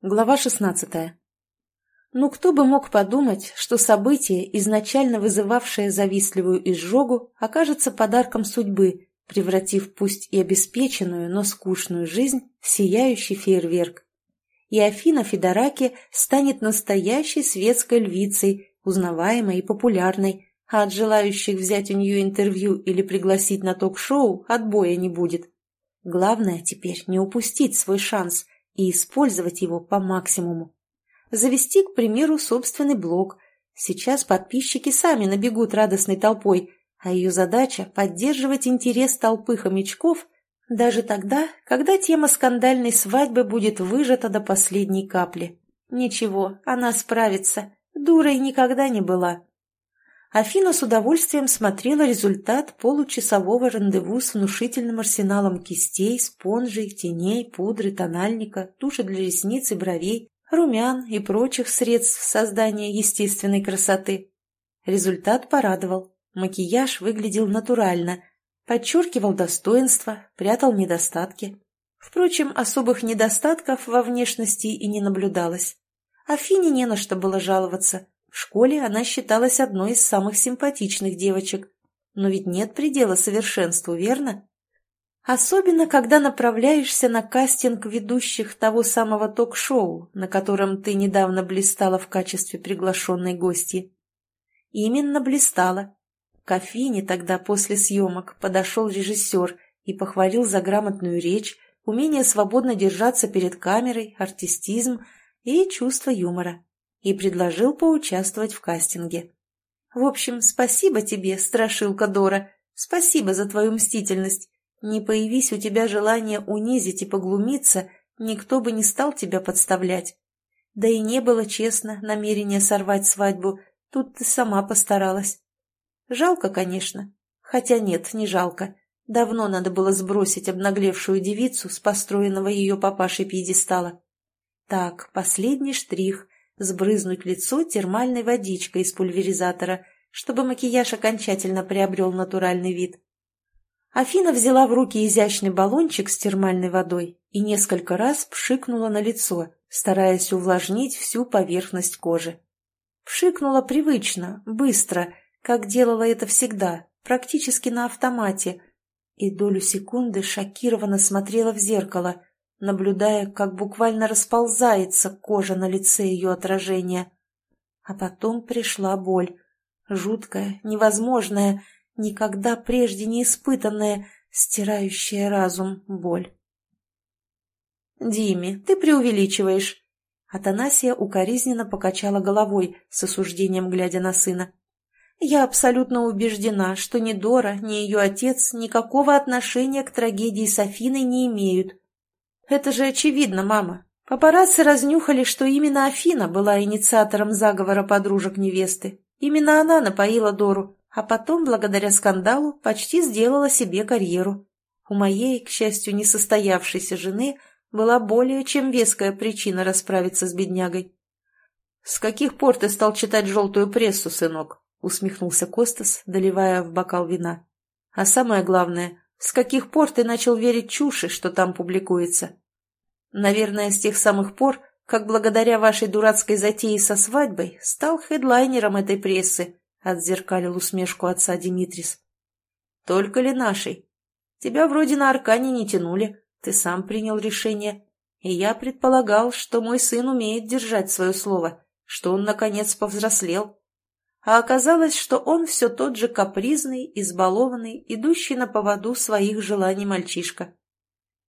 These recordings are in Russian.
Глава 16. Ну кто бы мог подумать, что событие, изначально вызывавшее завистливую изжогу, окажется подарком судьбы, превратив пусть и обеспеченную, но скучную жизнь в сияющий фейерверк. И Афина Федораки станет настоящей светской львицей, узнаваемой и популярной, а от желающих взять у нее интервью или пригласить на ток-шоу отбоя не будет. Главное теперь не упустить свой шанс – и использовать его по максимуму. Завести, к примеру, собственный блог. Сейчас подписчики сами набегут радостной толпой, а ее задача – поддерживать интерес толпы хомячков даже тогда, когда тема скандальной свадьбы будет выжата до последней капли. Ничего, она справится. Дурой никогда не была. Афина с удовольствием смотрела результат получасового рандеву с внушительным арсеналом кистей, спонжей, теней, пудры, тональника, туши для ресниц и бровей, румян и прочих средств создания естественной красоты. Результат порадовал. Макияж выглядел натурально, подчеркивал достоинства, прятал недостатки. Впрочем, особых недостатков во внешности и не наблюдалось. Афине не на что было жаловаться. В школе она считалась одной из самых симпатичных девочек. Но ведь нет предела совершенству, верно? Особенно, когда направляешься на кастинг ведущих того самого ток-шоу, на котором ты недавно блистала в качестве приглашенной гости. Именно блистала. К Афине тогда после съемок подошел режиссер и похвалил за грамотную речь, умение свободно держаться перед камерой, артистизм и чувство юмора и предложил поучаствовать в кастинге. В общем, спасибо тебе, страшилка Дора, спасибо за твою мстительность. Не появись у тебя желание унизить и поглумиться, никто бы не стал тебя подставлять. Да и не было, честно, намерения сорвать свадьбу, тут ты сама постаралась. Жалко, конечно. Хотя нет, не жалко. Давно надо было сбросить обнаглевшую девицу с построенного ее папашей пьедестала. Так, последний штрих — сбрызнуть лицо термальной водичкой из пульверизатора, чтобы макияж окончательно приобрел натуральный вид. Афина взяла в руки изящный баллончик с термальной водой и несколько раз пшикнула на лицо, стараясь увлажнить всю поверхность кожи. Пшикнула привычно, быстро, как делала это всегда, практически на автомате, и долю секунды шокированно смотрела в зеркало, наблюдая, как буквально расползается кожа на лице ее отражения. А потом пришла боль. Жуткая, невозможная, никогда прежде не испытанная, стирающая разум боль. «Диме, ты преувеличиваешь!» Атанасия укоризненно покачала головой, с осуждением глядя на сына. «Я абсолютно убеждена, что ни Дора, ни ее отец никакого отношения к трагедии с Афиной не имеют. «Это же очевидно, мама. Папарацци разнюхали, что именно Афина была инициатором заговора подружек невесты. Именно она напоила Дору, а потом, благодаря скандалу, почти сделала себе карьеру. У моей, к счастью, несостоявшейся жены была более чем веская причина расправиться с беднягой. «С каких пор ты стал читать желтую прессу, сынок?» — усмехнулся Костас, доливая в бокал вина. «А самое главное, с каких пор ты начал верить чуши, что там публикуется? Наверное, с тех самых пор, как благодаря вашей дурацкой затее со свадьбой стал хедлайнером этой прессы, отзеркалил усмешку отца Димитрис. Только ли нашей? Тебя вроде на Аркане не тянули, ты сам принял решение, и я предполагал, что мой сын умеет держать свое слово, что он, наконец, повзрослел а оказалось, что он все тот же капризный, избалованный, идущий на поводу своих желаний мальчишка.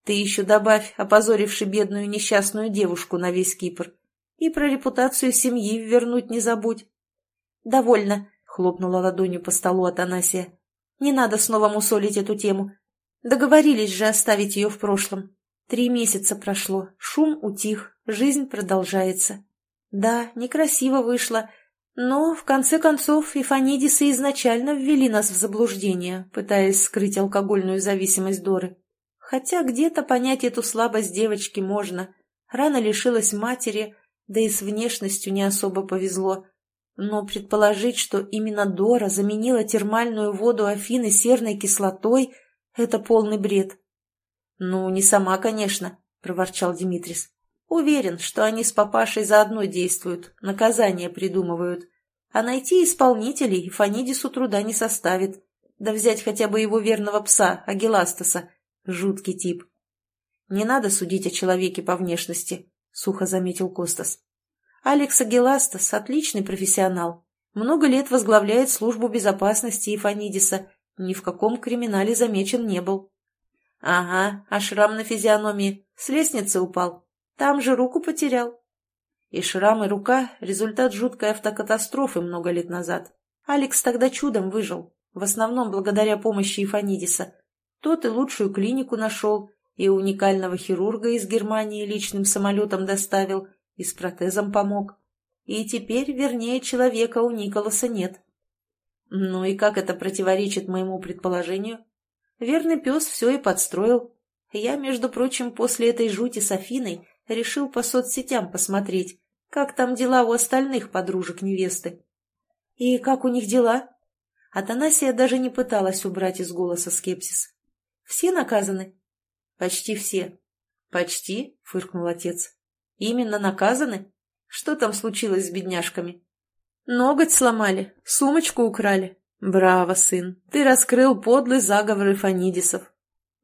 Ты еще добавь, опозоривший бедную несчастную девушку на весь Кипр. И про репутацию семьи вернуть не забудь. — Довольно, — хлопнула ладонью по столу Атанасия. — Не надо снова мусолить эту тему. Договорились же оставить ее в прошлом. Три месяца прошло, шум утих, жизнь продолжается. Да, некрасиво вышло, но, в конце концов, и Фанидисы изначально ввели нас в заблуждение, пытаясь скрыть алкогольную зависимость Доры. Хотя где-то понять эту слабость девочки можно. Рано лишилась матери, да и с внешностью не особо повезло. Но предположить, что именно Дора заменила термальную воду Афины серной кислотой, это полный бред. «Ну, не сама, конечно», — проворчал Димитрис. Уверен, что они с папашей заодно действуют, наказание придумывают. А найти исполнителей Фанидису труда не составит. Да взять хотя бы его верного пса, Агиластаса. Жуткий тип. «Не надо судить о человеке по внешности», — сухо заметил Костас. «Алекс Агиластас — отличный профессионал. Много лет возглавляет службу безопасности Ифанидиса. Ни в каком криминале замечен не был». «Ага, а шрам на физиономии? С лестницы упал?» Там же руку потерял. И шрам, и рука — результат жуткой автокатастрофы много лет назад. Алекс тогда чудом выжил, в основном благодаря помощи Ифанидиса. Тот и лучшую клинику нашел, и уникального хирурга из Германии личным самолетом доставил, и с протезом помог. И теперь, вернее, человека у Николаса нет. Ну и как это противоречит моему предположению? Верный пес все и подстроил. Я, между прочим, после этой жути с Афиной решил по соцсетям посмотреть, как там дела у остальных подружек невесты. И как у них дела? Атанасия даже не пыталась убрать из голоса скепсис. Все наказаны? Почти все. Почти, фыркнул отец. Именно наказаны? Что там случилось с бедняжками? Ноготь сломали, сумочку украли. Браво, сын, ты раскрыл подлый заговор Фанидисов.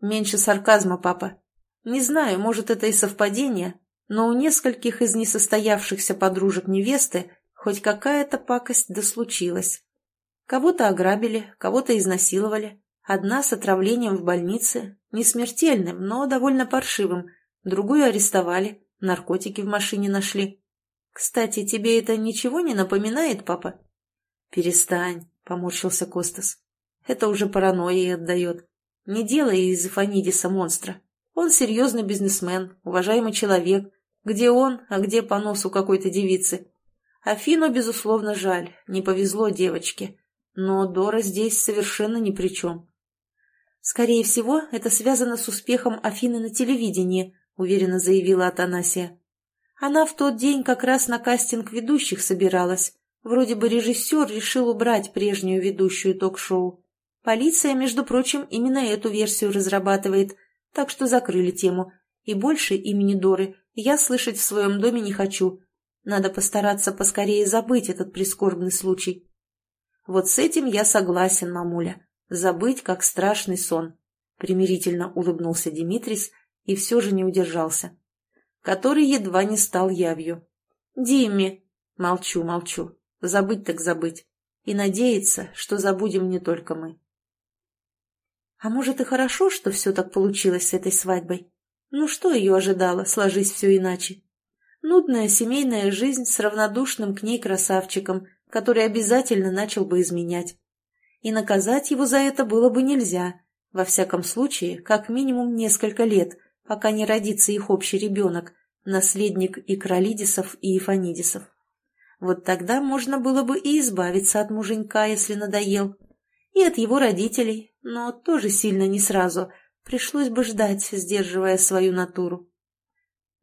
Меньше сарказма, папа. Не знаю, может, это и совпадение, но у нескольких из несостоявшихся подружек невесты хоть какая-то пакость да случилась. Кого-то ограбили, кого-то изнасиловали. Одна с отравлением в больнице, не смертельным, но довольно паршивым. Другую арестовали, наркотики в машине нашли. Кстати, тебе это ничего не напоминает, папа? Перестань, поморщился Костас. Это уже паранойей отдает. Не делай из Фанидиса монстра. Он серьезный бизнесмен, уважаемый человек. Где он, а где по носу какой-то девицы? Афину, безусловно, жаль, не повезло девочке. Но Дора здесь совершенно ни при чем. «Скорее всего, это связано с успехом Афины на телевидении», уверенно заявила Атанасия. Она в тот день как раз на кастинг ведущих собиралась. Вроде бы режиссер решил убрать прежнюю ведущую ток-шоу. Полиция, между прочим, именно эту версию разрабатывает – так что закрыли тему. И больше имени Доры я слышать в своем доме не хочу. Надо постараться поскорее забыть этот прискорбный случай. Вот с этим я согласен, мамуля. Забыть, как страшный сон. Примирительно улыбнулся Димитрис и все же не удержался. Который едва не стал явью. «Димми!» Молчу, молчу. Забыть так забыть. И надеяться, что забудем не только мы. А может и хорошо, что все так получилось с этой свадьбой? Ну что ее ожидало, сложись все иначе? Нудная семейная жизнь с равнодушным к ней красавчиком, который обязательно начал бы изменять. И наказать его за это было бы нельзя, во всяком случае, как минимум несколько лет, пока не родится их общий ребенок, наследник и Кролидисов, и Ифанидисов. Вот тогда можно было бы и избавиться от муженька, если надоел, и от его родителей, но тоже сильно не сразу. Пришлось бы ждать, сдерживая свою натуру.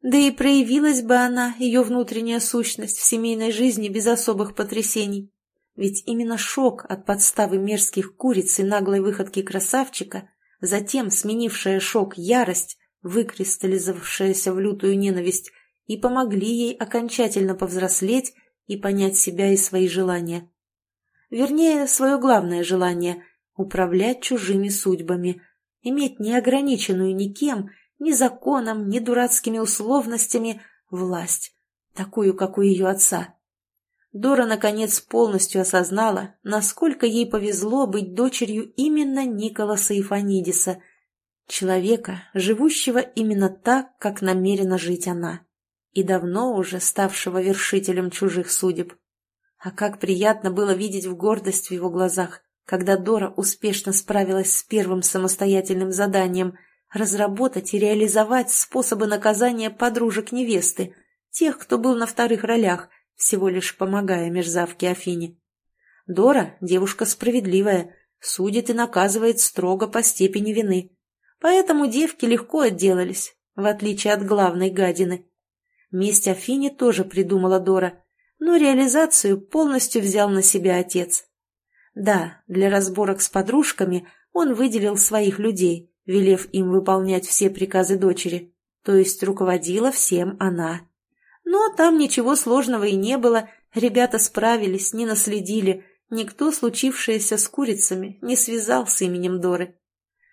Да и проявилась бы она, ее внутренняя сущность, в семейной жизни без особых потрясений. Ведь именно шок от подставы мерзких куриц и наглой выходки красавчика, затем сменившая шок ярость, выкристаллизовавшаяся в лютую ненависть, и помогли ей окончательно повзрослеть и понять себя и свои желания. Вернее, свое главное желание – управлять чужими судьбами, иметь неограниченную никем, ни законом, ни дурацкими условностями власть, такую, как у ее отца. Дора, наконец, полностью осознала, насколько ей повезло быть дочерью именно Николаса Ифанидиса, человека, живущего именно так, как намерена жить она, и давно уже ставшего вершителем чужих судеб. А как приятно было видеть в гордость в его глазах, когда Дора успешно справилась с первым самостоятельным заданием – разработать и реализовать способы наказания подружек невесты, тех, кто был на вторых ролях, всего лишь помогая мерзавке Афине. Дора – девушка справедливая, судит и наказывает строго по степени вины. Поэтому девки легко отделались, в отличие от главной гадины. Месть Афине тоже придумала Дора – но реализацию полностью взял на себя отец. Да, для разборок с подружками он выделил своих людей, велев им выполнять все приказы дочери. то есть руководила всем она. Но там ничего сложного и не было, ребята справились, не наследили, никто случившееся с курицами не связал с именем Доры.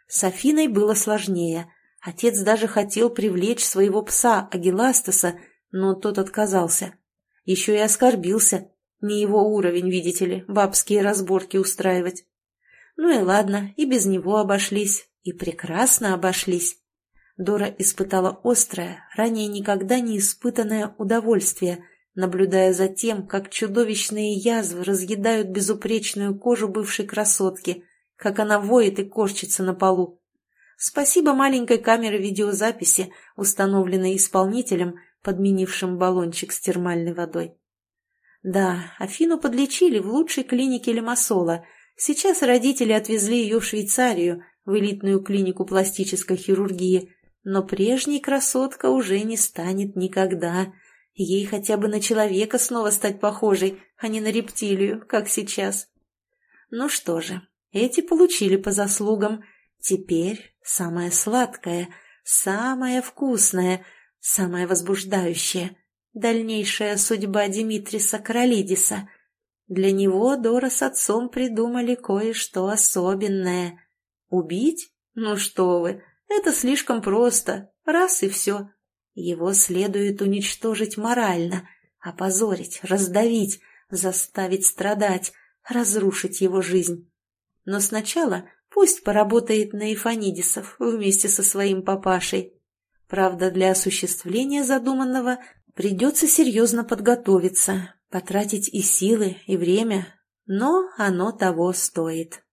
С Афиной было сложнее. Отец даже хотел привлечь своего пса Агиластаса, но тот отказался. Еще и оскорбился. Не его уровень, видите ли, бабские разборки устраивать. Ну и ладно, и без него обошлись, и прекрасно обошлись. Дора испытала острое, ранее никогда не испытанное удовольствие, наблюдая за тем, как чудовищные язвы разъедают безупречную кожу бывшей красотки, как она воет и корчится на полу. Спасибо маленькой камере видеозаписи, установленной исполнителем, подменившим баллончик с термальной водой. Да, Афину подлечили в лучшей клинике Лимассола. Сейчас родители отвезли ее в Швейцарию, в элитную клинику пластической хирургии. Но прежней красотка уже не станет никогда. Ей хотя бы на человека снова стать похожей, а не на рептилию, как сейчас. Ну что же, эти получили по заслугам. Теперь самое сладкое, самое вкусное, самое возбуждающее — дальнейшая судьба Димитриса Королидиса. Для него Дора с отцом придумали кое-что особенное. Убить? Ну что вы, это слишком просто. Раз и все. Его следует уничтожить морально, опозорить, раздавить, заставить страдать, разрушить его жизнь. Но сначала пусть поработает на Ифанидисов вместе со своим папашей. Правда, для осуществления задуманного Придется серьезно подготовиться, потратить и силы, и время, но оно того стоит.